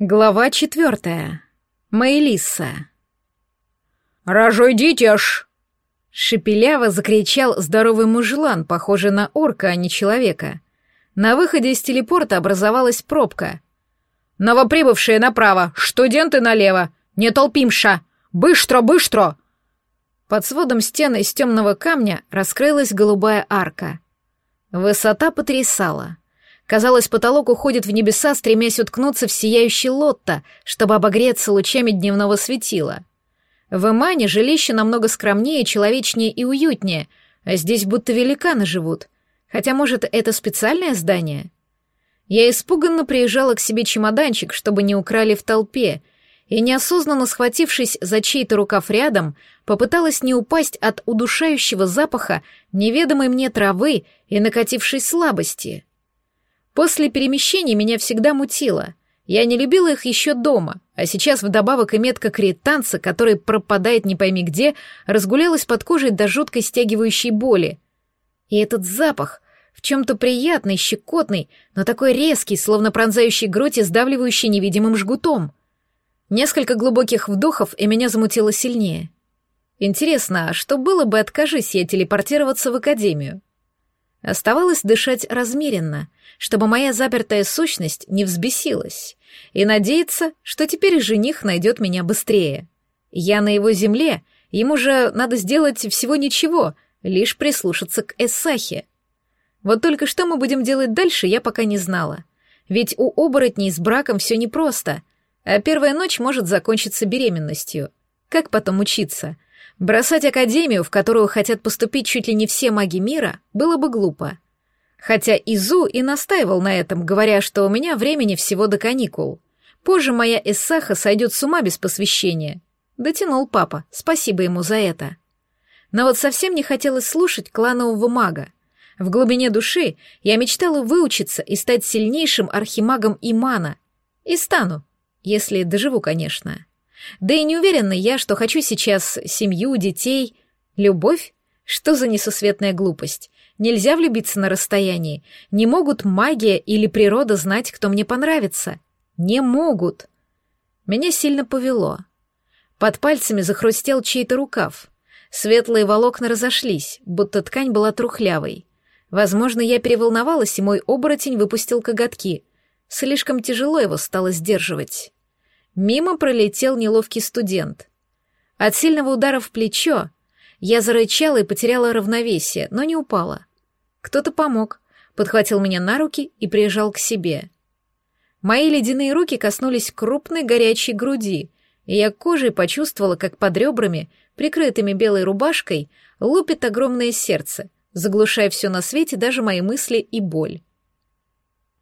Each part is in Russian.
Глава четвертая. Мэйлисса. «Рожой дитяж!» Шепеляво закричал здоровый мужлан, похожий на орка, а не человека. На выходе из телепорта образовалась пробка. «Новоприбывшие направо, студенты налево! Не толпимша! Быстро, быстро!» Под сводом стены из темного камня раскрылась голубая арка. Высота потрясала. Казалось, потолок уходит в небеса, стремясь уткнуться в сияющий лотто, чтобы обогреться лучами дневного светила. В Имане жилище намного скромнее, человечнее и уютнее, а здесь будто великаны живут. Хотя, может, это специальное здание? Я испуганно приезжала к себе чемоданчик, чтобы не украли в толпе, и, неосознанно схватившись за чей-то рукав рядом, попыталась не упасть от удушающего запаха неведомой мне травы и накатившей слабости. После перемещений меня всегда мутило. Я не любила их еще дома, а сейчас вдобавок и метка кретанца, который пропадает не пойми где, разгулялась под кожей до жуткой стягивающей боли. И этот запах, в чем-то приятный, щекотный, но такой резкий, словно пронзающий грудь и сдавливающий невидимым жгутом. Несколько глубоких вдохов, и меня замутило сильнее. Интересно, а что было бы, откажись я телепортироваться в Академию? Оставалось дышать размеренно, чтобы моя запертая сущность не взбесилась, и надеяться, что теперь жених найдет меня быстрее. Я на его земле, ему же надо сделать всего ничего, лишь прислушаться к Эссахе. Вот только что мы будем делать дальше, я пока не знала. Ведь у оборотней с браком все непросто, а первая ночь может закончиться беременностью. Как потом учиться — Бросать академию, в которую хотят поступить чуть ли не все маги мира, было бы глупо. Хотя Изу и настаивал на этом, говоря, что у меня времени всего до каникул. Позже моя Эссаха сойдет с ума без посвящения. Дотянул папа, спасибо ему за это. Но вот совсем не хотелось слушать кланового мага. В глубине души я мечтала выучиться и стать сильнейшим архимагом Имана. И стану, если доживу, конечно. Да и не уверена я, что хочу сейчас семью, детей. Любовь? Что за несусветная глупость? Нельзя влюбиться на расстоянии. Не могут магия или природа знать, кто мне понравится. Не могут. Меня сильно повело. Под пальцами захрустел чей-то рукав. Светлые волокна разошлись, будто ткань была трухлявой. Возможно, я переволновалась, и мой оборотень выпустил коготки. Слишком тяжело его стало сдерживать. Мимо пролетел неловкий студент. От сильного удара в плечо я зарычала и потеряла равновесие, но не упала. Кто-то помог, подхватил меня на руки и прижал к себе. Мои ледяные руки коснулись крупной горячей груди, и я кожей почувствовала, как под ребрами, прикрытыми белой рубашкой, лупит огромное сердце, заглушая все на свете, даже мои мысли и боль.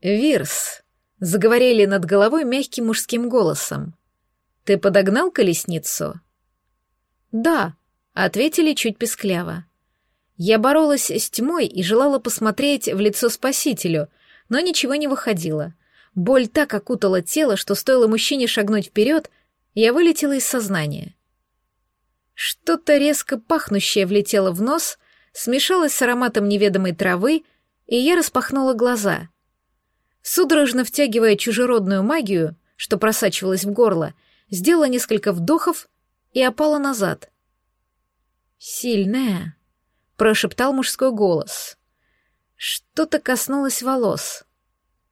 «Вирс», Заговорили над головой мягким мужским голосом. «Ты подогнал колесницу?» «Да», — ответили чуть пескляво. Я боролась с тьмой и желала посмотреть в лицо спасителю, но ничего не выходило. Боль так окутала тело, что стоило мужчине шагнуть вперед, я вылетела из сознания. Что-то резко пахнущее влетело в нос, смешалось с ароматом неведомой травы, и я распахнула глаза. Судорожно втягивая чужеродную магию, что просачивалась в горло, сделала несколько вдохов и опала назад. «Сильная», — прошептал мужской голос. Что-то коснулось волос.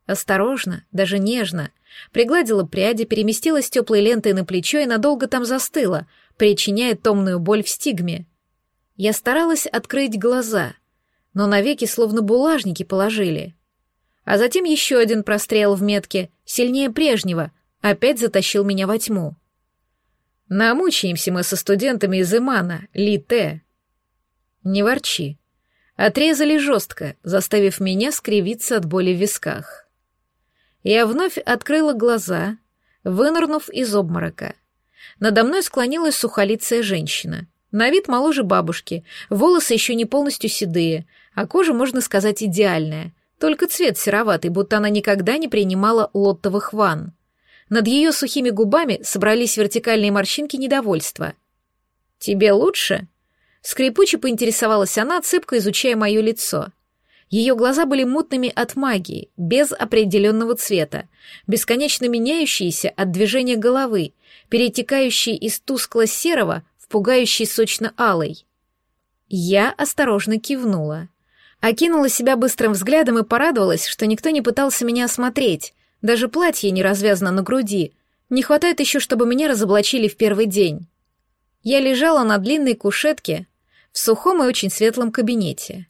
Осторожно, даже нежно, пригладила пряди, переместилась теплой лентой на плечо и надолго там застыла, причиняя томную боль в стигме. Я старалась открыть глаза, но навеки словно булажники положили — а затем еще один прострел в метке, сильнее прежнего, опять затащил меня во тьму. Намучаемся мы со студентами из Имана, Ли-Те. Не ворчи. Отрезали жестко, заставив меня скривиться от боли в висках. Я вновь открыла глаза, вынырнув из обморока. Надо мной склонилась сухолицая женщина. На вид моложе бабушки, волосы еще не полностью седые, а кожа, можно сказать, идеальная — только цвет сероватый, будто она никогда не принимала лоттовых ванн. Над ее сухими губами собрались вертикальные морщинки недовольства. «Тебе лучше?» Скрипуче поинтересовалась она, цепко изучая мое лицо. Ее глаза были мутными от магии, без определенного цвета, бесконечно меняющиеся от движения головы, перетекающие из тускло-серого в пугающий сочно-алый. Я осторожно кивнула. Окинула себя быстрым взглядом и порадовалась, что никто не пытался меня осмотреть, даже платье не развязано на груди. Не хватает еще, чтобы меня разоблачили в первый день. Я лежала на длинной кушетке в сухом и очень светлом кабинете.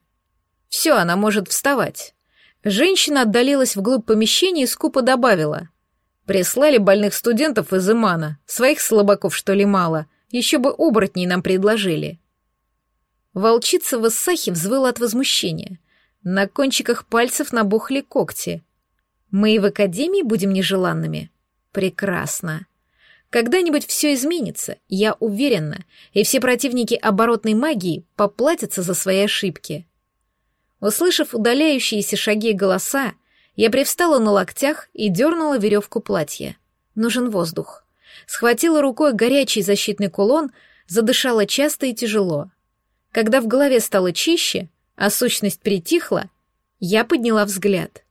Все, она может вставать. Женщина отдалилась вглубь помещения и скупо добавила. Прислали больных студентов из Имана. Своих слабаков, что ли, мало. Еще бы оборотней нам предложили. Волчица в Иссахе взвыла от возмущения. На кончиках пальцев набухли когти. Мы и в Академии будем нежеланными? Прекрасно. Когда-нибудь все изменится, я уверена, и все противники оборотной магии поплатятся за свои ошибки. Услышав удаляющиеся шаги и голоса, я привстала на локтях и дернула веревку платья. Нужен воздух. Схватила рукой горячий защитный кулон, задышала часто и тяжело. Когда в голове стало чище, а сущность притихла, я подняла взгляд.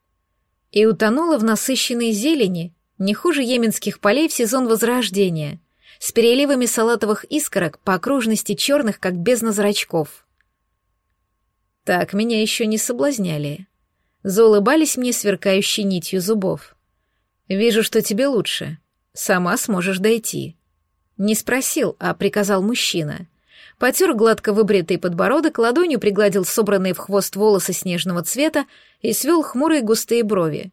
И утонула в насыщенной зелени, не хуже йеменских полей в сезон Возрождения, с переливами салатовых искорок по окружности черных, как бездна зрачков. Так меня еще не соблазняли. Заулыбались мне сверкающей нитью зубов. «Вижу, что тебе лучше. Сама сможешь дойти». Не спросил, а приказал мужчина. Потер гладко выбритый подбородок, ладонью пригладил собранные в хвост волосы снежного цвета и свел хмурые густые брови.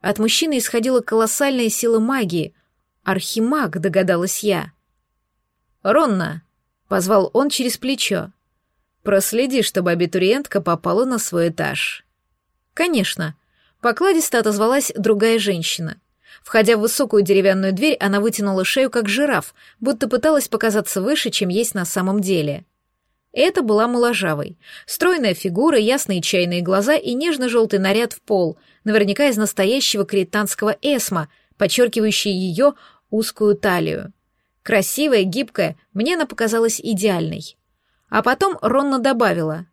От мужчины исходила колоссальная сила магии. Архимаг, догадалась я. «Ронна!» — позвал он через плечо. «Проследи, чтобы абитуриентка попала на свой этаж». «Конечно». Покладисто отозвалась другая женщина. Входя в высокую деревянную дверь, она вытянула шею, как жираф, будто пыталась показаться выше, чем есть на самом деле. Это была моложавой. Стройная фигура, ясные чайные глаза и нежно-желтый наряд в пол, наверняка из настоящего кританского эсма, подчеркивающий ее узкую талию. Красивая, гибкая, мне она показалась идеальной. А потом Ронна добавила.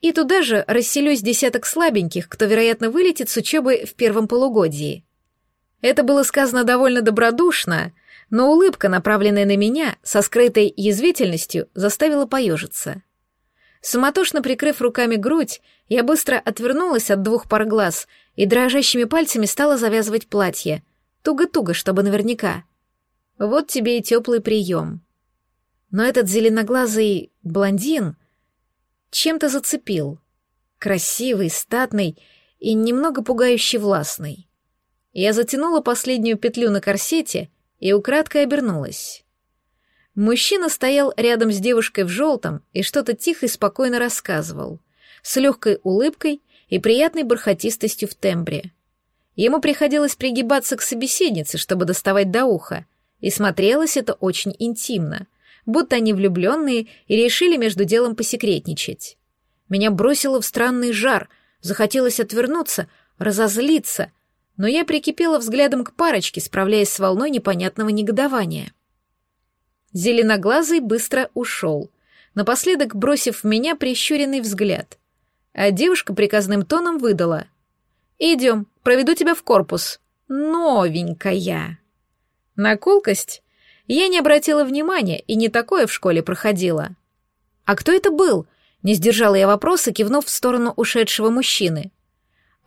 И туда же расселюсь десяток слабеньких, кто, вероятно, вылетит с учебы в первом полугодии. Это было сказано довольно добродушно, но улыбка, направленная на меня, со скрытой язвительностью, заставила поежиться. Суматошно прикрыв руками грудь, я быстро отвернулась от двух пар глаз и дрожащими пальцами стала завязывать платье. Туго-туго, чтобы наверняка. Вот тебе и теплый прием. Но этот зеленоглазый блондин чем-то зацепил. Красивый, статный и немного пугающе властный. Я затянула последнюю петлю на корсете и украдкой обернулась. Мужчина стоял рядом с девушкой в желтом и что-то тихо и спокойно рассказывал, с легкой улыбкой и приятной бархатистостью в тембре. Ему приходилось пригибаться к собеседнице, чтобы доставать до уха, и смотрелось это очень интимно, будто они влюбленные и решили между делом посекретничать. Меня бросило в странный жар, захотелось отвернуться, разозлиться, но я прикипела взглядом к парочке, справляясь с волной непонятного негодования. Зеленоглазый быстро ушел, напоследок бросив в меня прищуренный взгляд. А девушка приказным тоном выдала. «Идем, проведу тебя в корпус. Новенькая». На колкость я не обратила внимания и не такое в школе проходила. «А кто это был?» — не сдержала я вопроса, кивнув в сторону ушедшего мужчины.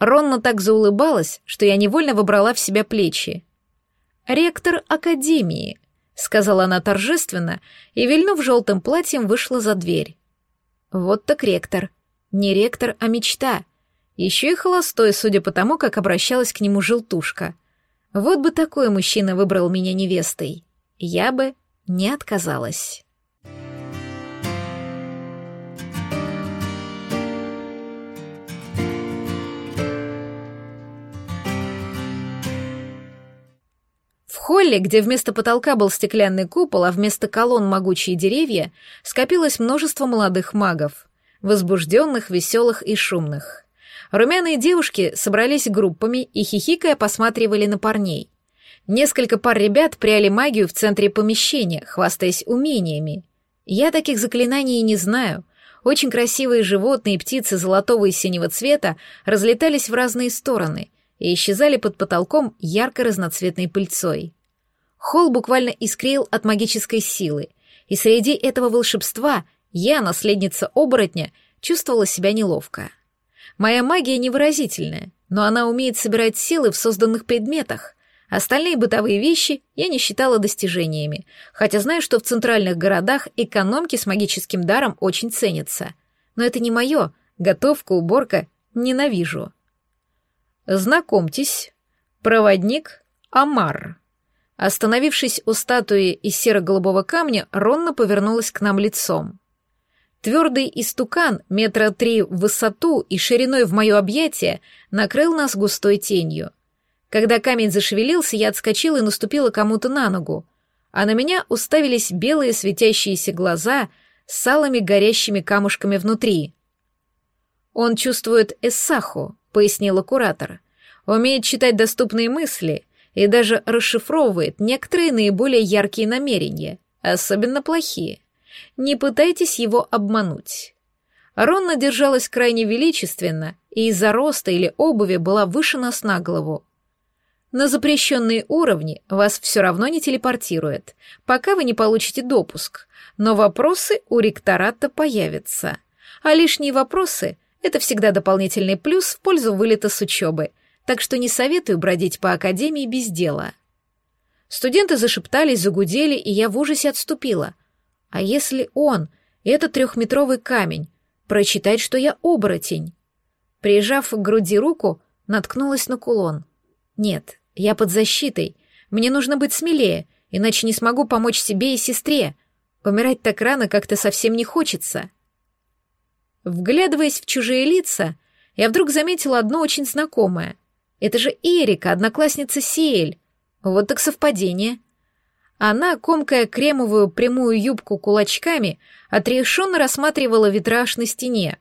Ронна так заулыбалась, что я невольно выбрала в себя плечи. «Ректор Академии», — сказала она торжественно, и, вильнув желтым платьем, вышла за дверь. Вот так ректор. Не ректор, а мечта. Еще и холостой, судя по тому, как обращалась к нему желтушка. Вот бы такой мужчина выбрал меня невестой. Я бы не отказалась. Холле, где вместо потолка был стеклянный купол, а вместо колонн могучие деревья, скопилось множество молодых магов, возбужденных, веселых и шумных. Румяные девушки собрались группами и, хихикая, посматривали на парней. Несколько пар ребят пряли магию в центре помещения, хвастаясь умениями. Я таких заклинаний не знаю. Очень красивые животные и птицы золотого и синего цвета разлетались в разные стороны и исчезали под потолком ярко-разноцветной пыльцой. Холл буквально искрил от магической силы, и среди этого волшебства я, наследница оборотня, чувствовала себя неловко. Моя магия невыразительная, но она умеет собирать силы в созданных предметах. Остальные бытовые вещи я не считала достижениями, хотя знаю, что в центральных городах экономки с магическим даром очень ценятся. Но это не мое, готовка, уборка, ненавижу. Знакомьтесь, проводник Амар. Остановившись у статуи из серо-голубого камня, Ронна повернулась к нам лицом. Твердый истукан метра три в высоту и шириной в мое объятие накрыл нас густой тенью. Когда камень зашевелился, я отскочила и наступила кому-то на ногу, а на меня уставились белые светящиеся глаза с алыми горящими камушками внутри. «Он чувствует эссаху», — пояснила куратор. «Умеет читать доступные мысли и даже расшифровывает некоторые наиболее яркие намерения, особенно плохие. Не пытайтесь его обмануть. Ронна держалась крайне величественно и из-за роста или обуви была выше нас на голову. На запрещенные уровни вас все равно не телепортирует, пока вы не получите допуск, но вопросы у ректората появятся. А лишние вопросы — это всегда дополнительный плюс в пользу вылета с учебы, так что не советую бродить по академии без дела. Студенты зашептались, загудели, и я в ужасе отступила. А если он, этот трехметровый камень, прочитает, что я оборотень? Прижав к груди руку, наткнулась на кулон. Нет, я под защитой. Мне нужно быть смелее, иначе не смогу помочь себе и сестре. Умирать так рано как-то совсем не хочется. Вглядываясь в чужие лица, я вдруг заметила одно очень знакомое. Это же Эрика, одноклассница Сиэль. Вот так совпадение. Она, комкая кремовую прямую юбку кулачками, отрешенно рассматривала витраж на стене.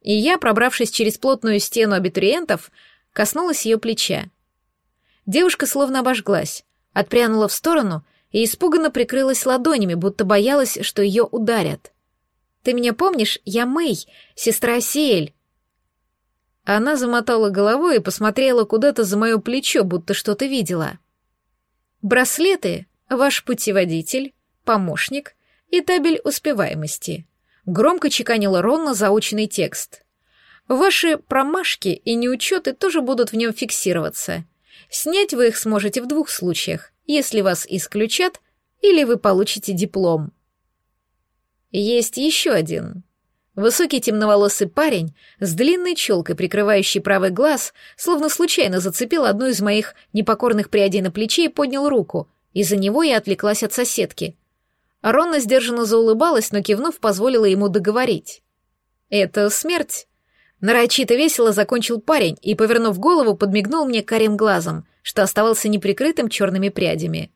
И я, пробравшись через плотную стену абитуриентов, коснулась ее плеча. Девушка словно обожглась, отпрянула в сторону и испуганно прикрылась ладонями, будто боялась, что ее ударят. «Ты меня помнишь? Я Мэй, сестра Сиэль». Она замотала головой и посмотрела куда-то за мое плечо, будто что-то видела. «Браслеты ваш путеводитель, помощник и табель успеваемости. Громко чеканила Ронна заученный текст. Ваши промашки и неучеты тоже будут в нем фиксироваться. Снять вы их сможете в двух случаях, если вас исключат или вы получите диплом. Есть еще один. Высокий темноволосый парень с длинной челкой, прикрывающей правый глаз, словно случайно зацепил одну из моих непокорных прядей на плече и поднял руку, из-за него я отвлеклась от соседки. Ронна сдержанно заулыбалась, но кивнув, позволила ему договорить. «Это смерть». Нарочито весело закончил парень и, повернув голову, подмигнул мне карим глазом, что оставался неприкрытым черными прядями.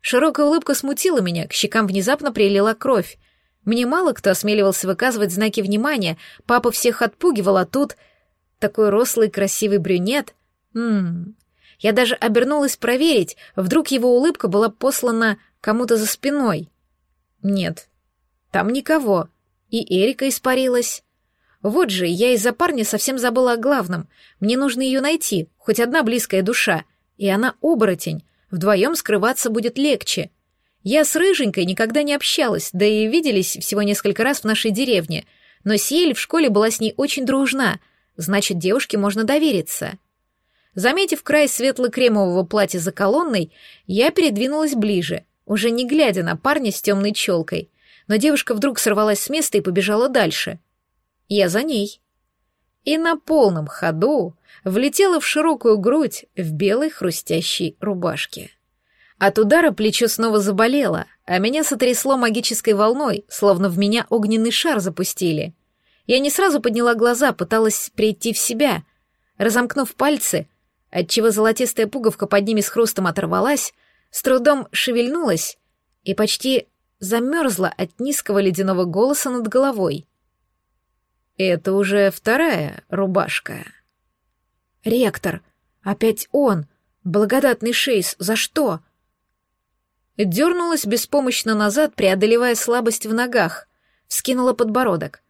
Широкая улыбка смутила меня, к щекам внезапно прилила кровь. Мне мало кто осмеливался выказывать знаки внимания, папа всех отпугивал, а тут... Такой рослый красивый брюнет. Ммм, я даже обернулась проверить, вдруг его улыбка была послана кому-то за спиной. Нет, там никого. И Эрика испарилась. Вот же, я из-за парня совсем забыла о главном. Мне нужно ее найти, хоть одна близкая душа. И она оборотень. Вдвоем скрываться будет легче. Я с Рыженькой никогда не общалась, да и виделись всего несколько раз в нашей деревне. Но Сиэль в школе была с ней очень дружна, значит, девушке можно довериться. Заметив край светло-кремового платья за колонной, я передвинулась ближе, уже не глядя на парня с темной челкой. Но девушка вдруг сорвалась с места и побежала дальше. Я за ней. И на полном ходу влетела в широкую грудь в белой хрустящей рубашке. От удара плечо снова заболело, а меня сотрясло магической волной, словно в меня огненный шар запустили. Я не сразу подняла глаза, пыталась прийти в себя. Разомкнув пальцы, отчего золотистая пуговка под ними с хрустом оторвалась, с трудом шевельнулась и почти замерзла от низкого ледяного голоса над головой. «Это уже вторая рубашка». «Ректор! Опять он! Благодатный Шейс! За что?» Дернулась беспомощно назад, преодолевая слабость в ногах, вскинула подбородок.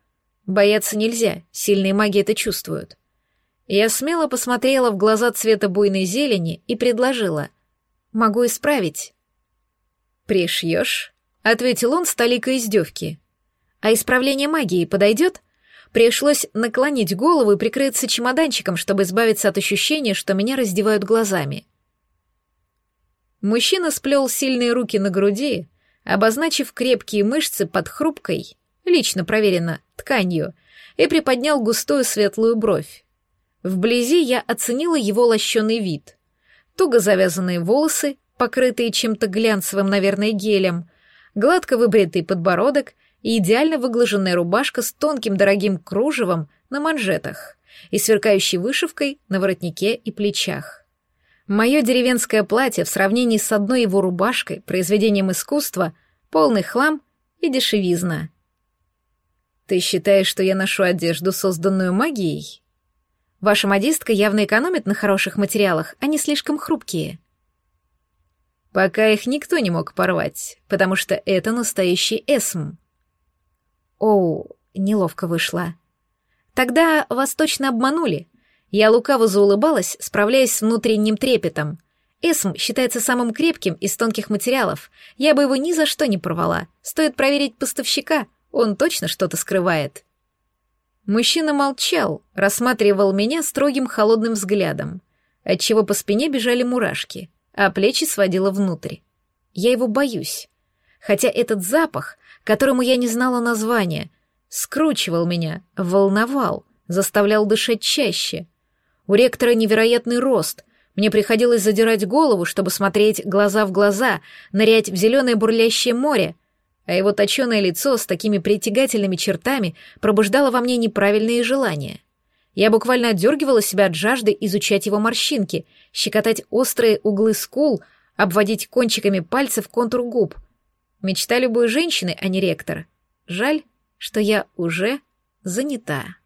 Бояться нельзя, сильные маги это чувствуют. Я смело посмотрела в глаза цвета буйной зелени и предложила. «Могу исправить». «Пришьешь?» — ответил он с толикой издевки. «А исправление магии подойдет?» Пришлось наклонить голову и прикрыться чемоданчиком, чтобы избавиться от ощущения, что меня раздевают глазами. Мужчина сплел сильные руки на груди, обозначив крепкие мышцы под хрупкой, лично проверено, тканью, и приподнял густую светлую бровь. Вблизи я оценила его лощеный вид. Туго завязанные волосы, покрытые чем-то глянцевым, наверное, гелем, гладко выбритый подбородок и идеально выглаженная рубашка с тонким дорогим кружевом на манжетах и сверкающей вышивкой на воротнике и плечах. Мое деревенское платье в сравнении с одной его рубашкой, произведением искусства, полный хлам и дешевизна. Ты считаешь, что я ношу одежду, созданную магией? Ваша модистка явно экономит на хороших материалах, они слишком хрупкие. Пока их никто не мог порвать, потому что это настоящий эсм. Оу, неловко вышло. Тогда вас точно обманули. Я лукаво заулыбалась, справляясь с внутренним трепетом. Эсм считается самым крепким из тонких материалов. Я бы его ни за что не порвала. Стоит проверить поставщика, он точно что-то скрывает. Мужчина молчал, рассматривал меня строгим холодным взглядом, отчего по спине бежали мурашки, а плечи сводило внутрь. Я его боюсь. Хотя этот запах, которому я не знала названия, скручивал меня, волновал, заставлял дышать чаще — у ректора невероятный рост. Мне приходилось задирать голову, чтобы смотреть глаза в глаза, нырять в зеленое бурлящее море, а его точеное лицо с такими притягательными чертами пробуждало во мне неправильные желания. Я буквально отдергивала себя от жажды изучать его морщинки, щекотать острые углы скул, обводить кончиками пальцев контур губ. Мечта любой женщины, а не ректора. Жаль, что я уже занята.